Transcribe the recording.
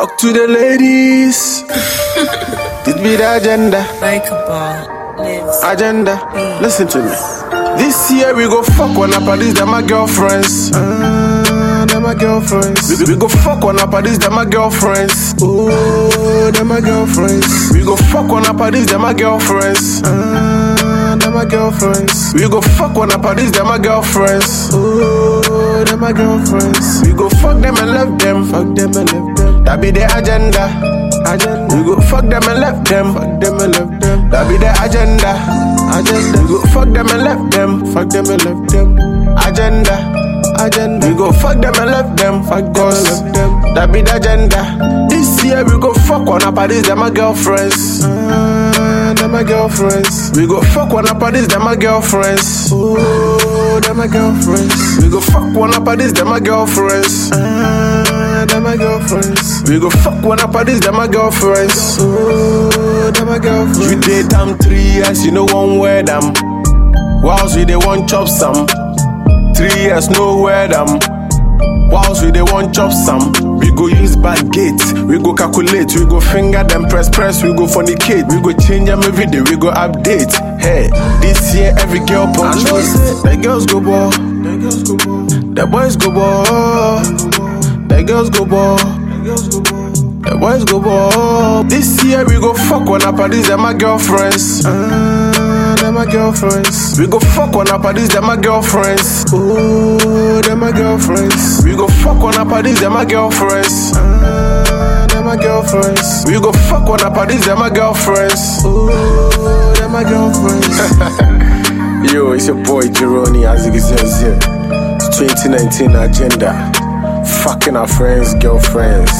Talk to the ladies. this be the agenda. Likeable, lives. Agenda. Listen to me. This year we go fuck one up these them my girlfriends. Ah, them my girlfriends. We, we go fuck one up these them my girlfriends. Oh, them my girlfriends. We go fuck one up these them my girlfriends. Ah, them my girlfriends. We go fuck one up these them my girlfriends. Oh, them my girlfriends. We go fuck them and love them. Fuck them and love them. That be the agenda. Agenda. We go fuck them and left them. Fuck them and left them. That be the agenda. Agenda. We go fuck them and left them. Fuck them and left them. Agenda. Agenda. We go fuck them and left them. Fuck them and left them. That be the agenda. This year we go fuck one up of these them my girlfriends. Uh. Ah, them my girlfriends. We go fuck one up of these them my girlfriends. Oh, them my girlfriends. We go fuck one up of these them my girlfriends. Ah, them my girlfriends. We go fuck one up of these them my girlfriends. Oh, them my girlfriends. You date them three years, you know one wear them. Whilst we they want chop some. Three years no wear them. Whilst we they want chop some. We go use bad gate. We go calculate. We go finger them press press. We go fornicate. We go change them every day. We go update. Hey, this year every girl punch me. The girls go ball. The girls go ball. The boys go ball. The girls go ball. The boys go ball. This year we go fuck one up of these are my girlfriends. Them my girlfriends. We go fuck one up these them my girlfriends. Ooh, they're my girlfriends. We go fuck one up these them my girlfriends. Ah, them my girlfriends. We go fuck one up these them my girlfriends. Ooh, they're my girlfriends. Yo, it's your boy Jeroni Azigizia. 2019 agenda. Fucking our friends, girlfriends.